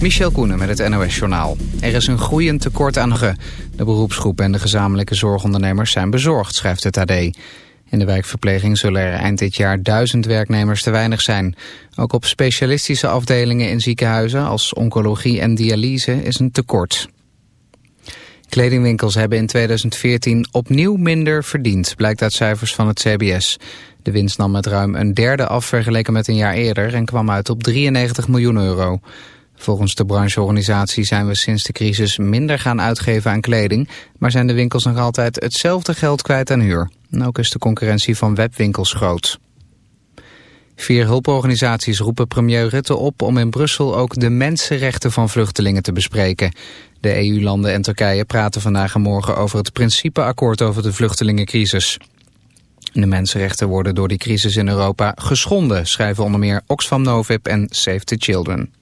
Michel Koenen met het NOS-journaal. Er is een groeiend tekort aan ge. De beroepsgroep en de gezamenlijke zorgondernemers zijn bezorgd, schrijft het AD. In de wijkverpleging zullen er eind dit jaar duizend werknemers te weinig zijn. Ook op specialistische afdelingen in ziekenhuizen als oncologie en dialyse is een tekort. Kledingwinkels hebben in 2014 opnieuw minder verdiend, blijkt uit cijfers van het CBS. De winst nam met ruim een derde af vergeleken met een jaar eerder en kwam uit op 93 miljoen euro. Volgens de brancheorganisatie zijn we sinds de crisis minder gaan uitgeven aan kleding, maar zijn de winkels nog altijd hetzelfde geld kwijt aan huur. En ook is de concurrentie van webwinkels groot. Vier hulporganisaties roepen premier Rutte op om in Brussel ook de mensenrechten van vluchtelingen te bespreken. De EU-landen en Turkije praten vandaag en morgen over het principeakkoord over de vluchtelingencrisis. De mensenrechten worden door die crisis in Europa geschonden, schrijven onder meer Oxfam Novib en Save the Children.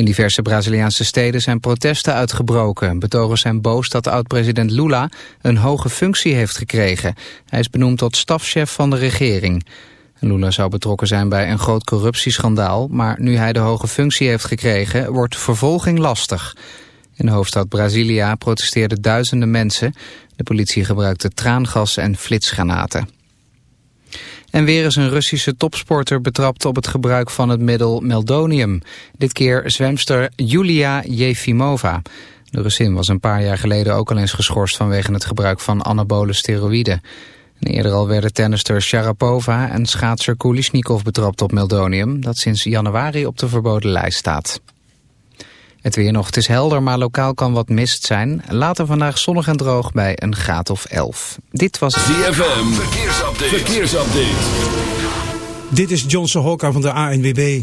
In diverse Braziliaanse steden zijn protesten uitgebroken. Betogers zijn boos dat oud-president Lula een hoge functie heeft gekregen. Hij is benoemd tot stafchef van de regering. Lula zou betrokken zijn bij een groot corruptieschandaal... maar nu hij de hoge functie heeft gekregen, wordt vervolging lastig. In de hoofdstad Brasilia protesteerden duizenden mensen. De politie gebruikte traangas en flitsgranaten. En weer is een Russische topsporter betrapt op het gebruik van het middel meldonium. Dit keer zwemster Julia Jefimova. De Russin was een paar jaar geleden ook al eens geschorst vanwege het gebruik van anabole steroïden. En eerder al werden tennister Sharapova en schaatser Kulishnikov betrapt op meldonium... dat sinds januari op de verboden lijst staat. Het weer nog, het is helder, maar lokaal kan wat mist zijn. Later vandaag zonnig en droog bij een graad of 11. Dit was... ZFM, verkeersupdate. verkeersupdate. Dit is Johnson Hokka van de ANWB.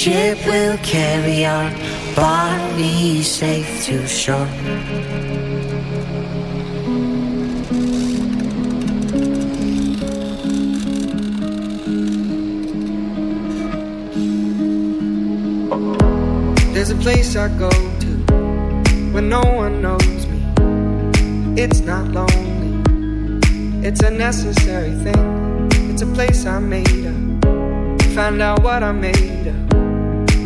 ship will carry our bodies safe to shore. There's a place I go to when no one knows me. It's not lonely, it's a necessary thing. It's a place I made up. Find out what I made of.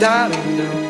darling, do.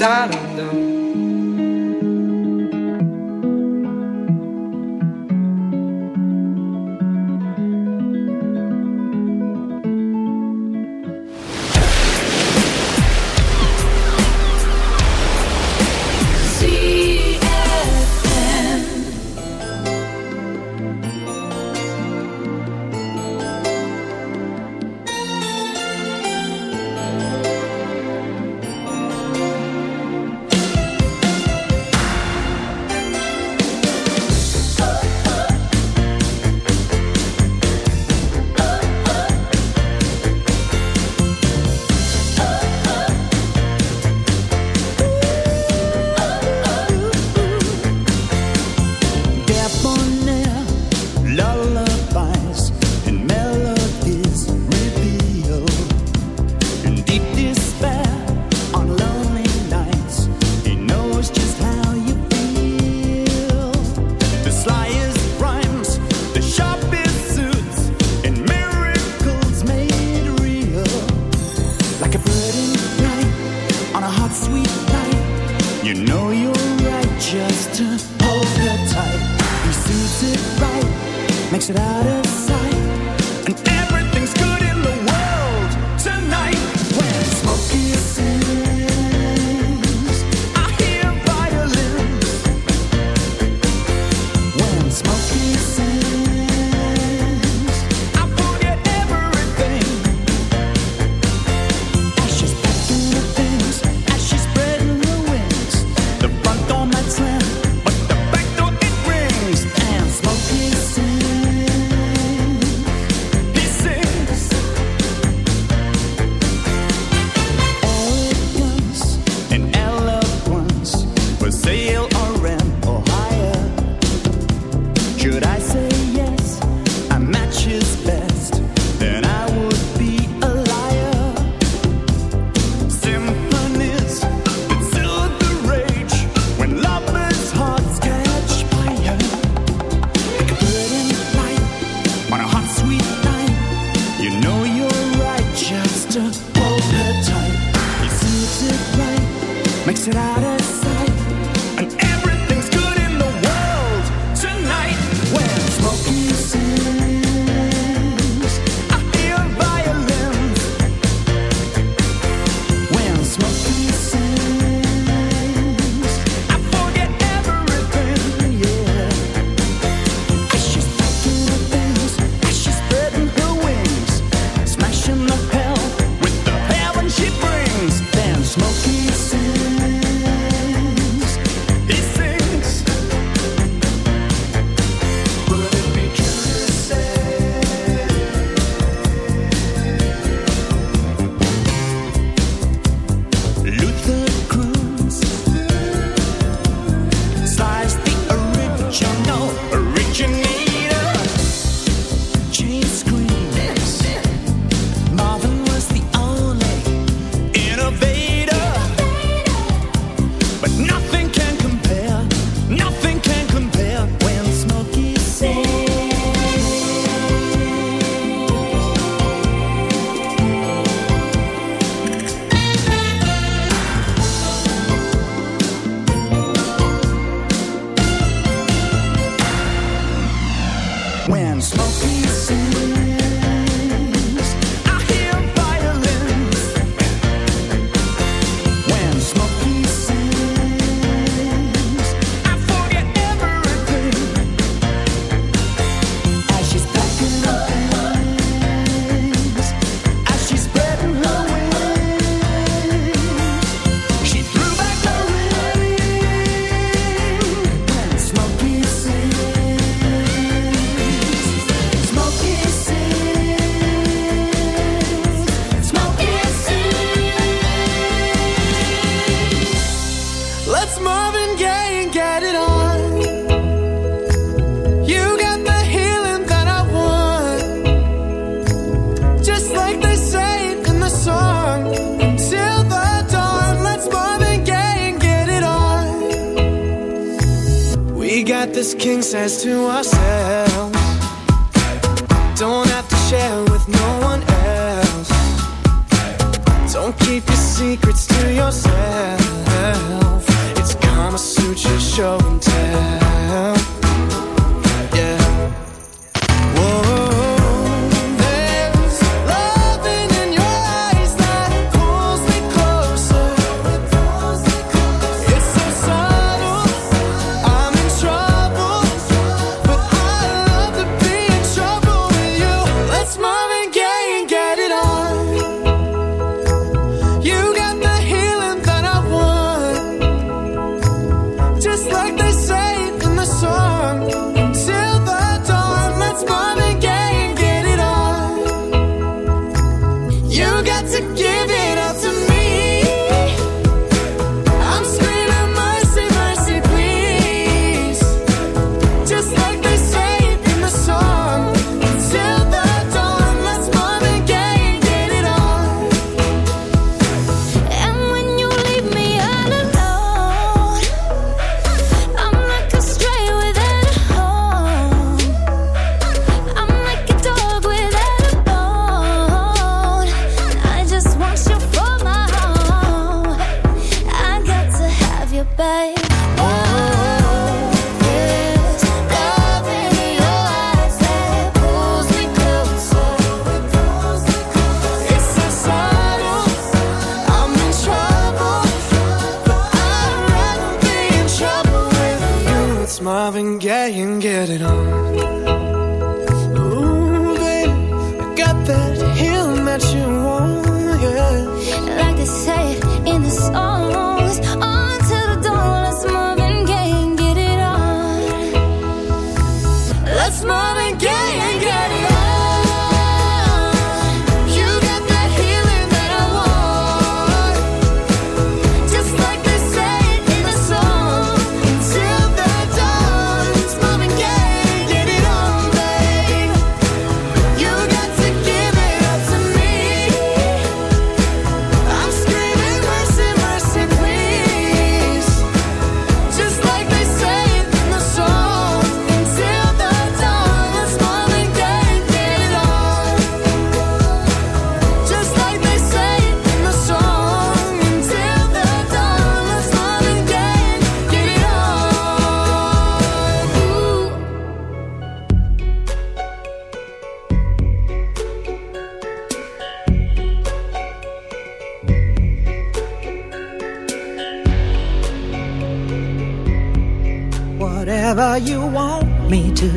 da da da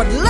what love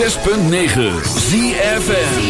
106.9 ZFM.